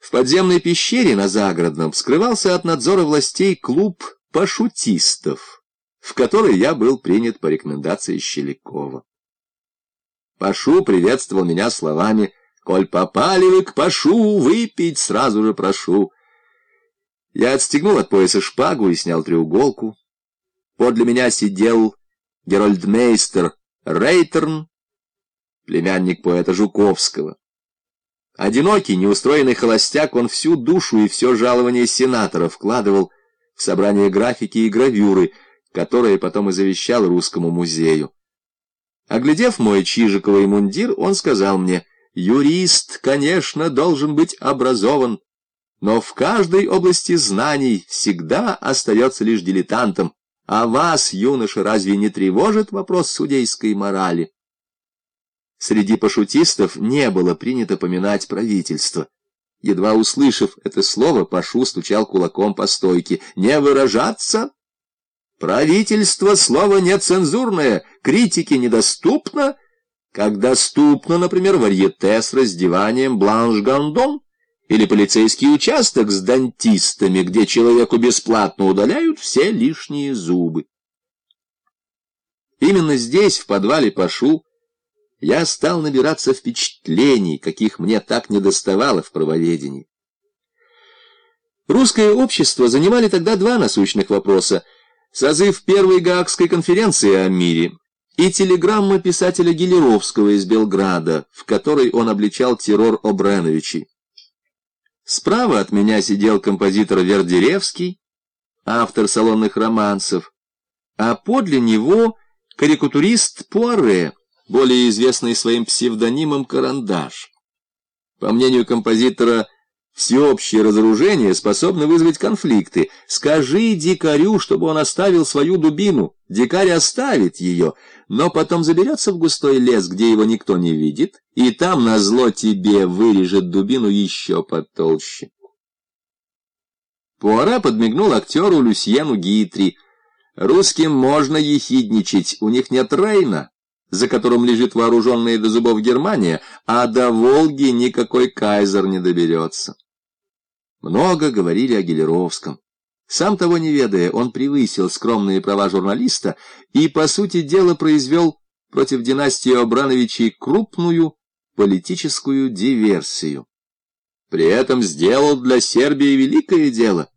В подземной пещере на Загородном скрывался от надзора властей клуб пашутистов, в который я был принят по рекомендации Щелякова. Пашу приветствовал меня словами «Коль попали вы к Пашу, выпить сразу же прошу». Я отстегнул от пояса шпагу и снял треуголку. Подле меня сидел герольдмейстер Рейтерн, племянник поэта Жуковского. Одинокий, неустроенный холостяк, он всю душу и все жалование сенатора вкладывал в собрание графики и гравюры, которые потом и завещал русскому музею. Оглядев мой чижиковый мундир, он сказал мне, «Юрист, конечно, должен быть образован, но в каждой области знаний всегда остается лишь дилетантом, а вас, юноша, разве не тревожит вопрос судейской морали?» Среди пашутистов не было принято поминать правительство. Едва услышав это слово, Пашу стучал кулаком по стойке. «Не выражаться!» «Правительство — слово нецензурное, критике недоступно, как доступно, например, варьете с раздеванием бланш-гандон или полицейский участок с дантистами, где человеку бесплатно удаляют все лишние зубы». Именно здесь, в подвале Пашу, я стал набираться впечатлений, каких мне так недоставало в правоведении. Русское общество занимали тогда два насущных вопроса. Созыв Первой Гаагской конференции о мире и телеграмма писателя Гелеровского из Белграда, в которой он обличал террор Обреновичей. Справа от меня сидел композитор Вердеревский, автор салонных романсов, а подле него карикатурист Пуаре, более известный своим псевдонимом «Карандаш». По мнению композитора, всеобщее разоружение способно вызвать конфликты. Скажи дикарю, чтобы он оставил свою дубину. Дикарь оставит ее, но потом заберется в густой лес, где его никто не видит, и там назло тебе вырежет дубину еще потолще. Пуара подмигнул актеру Люсьену Гитри. Русским можно ехидничать, у них нет Рейна за которым лежит вооруженная до зубов Германия, а до Волги никакой кайзер не доберется. Много говорили о Гелеровском. Сам того не ведая, он превысил скромные права журналиста и, по сути дела, произвел против династии Обрановичей крупную политическую диверсию. При этом сделал для Сербии великое дело,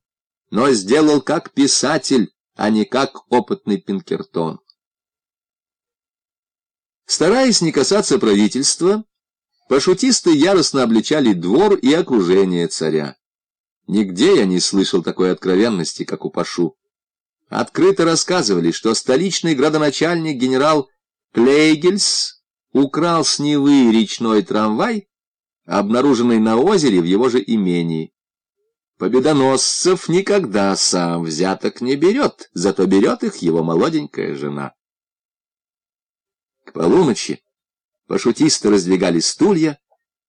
но сделал как писатель, а не как опытный Пинкертон. Стараясь не касаться правительства, пашутисты яростно обличали двор и окружение царя. Нигде я не слышал такой откровенности, как у Пашу. Открыто рассказывали, что столичный градоначальник генерал Плейгельс украл с Невы речной трамвай, обнаруженный на озере в его же имении. Победоносцев никогда сам взяток не берет, зато берет их его молоденькая жена. К полуночи пошутисты раздвигали стулья,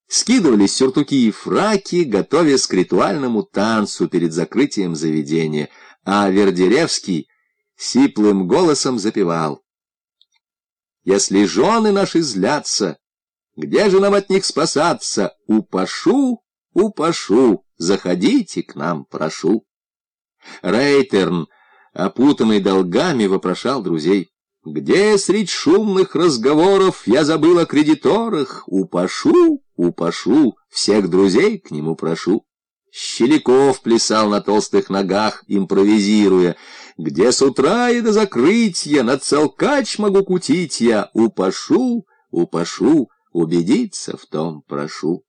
скидывали сюртуки и фраки, готовясь к ритуальному танцу перед закрытием заведения, а Вердеревский сиплым голосом запевал. «Если жены наши злятся, где же нам от них спасаться? Упашу, упашу, заходите к нам, прошу». Рейтерн, опутанный долгами, вопрошал друзей. Где средь шумных разговоров я забыл о кредиторах? Упашу, упашу, всех друзей к нему прошу. Щеляков плясал на толстых ногах, импровизируя. Где с утра и до закрытия на целкач могу кутить я? Упашу, упашу, убедиться в том прошу.